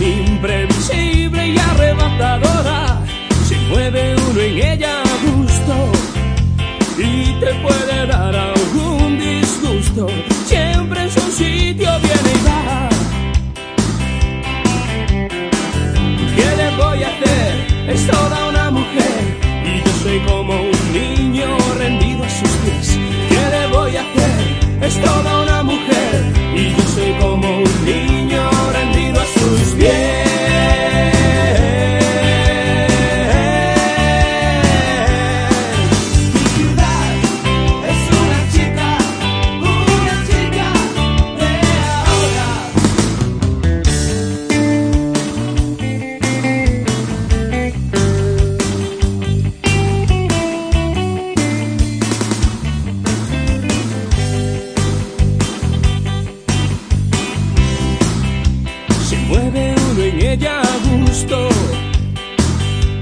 Imprevisible y arrebatadora, se mueve uno en ella a gusto y te puede en ella gusto.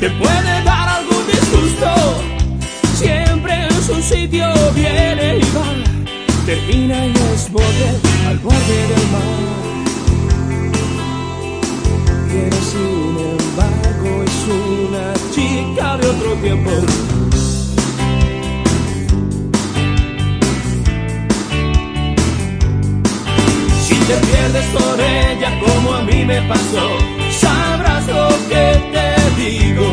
Te puede dar algún disgusto. Siempre en su sitio viene y va. Termina y es borde al borde del mar. Pero sin embargo es una chica de otro tiempo. Pierdes por ella como a mí me pasó, sabrás lo que te digo.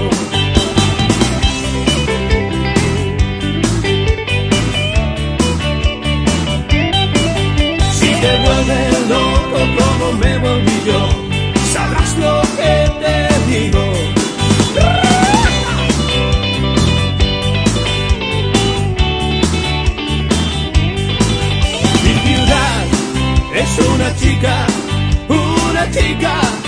Tica, Uratica, Uratica.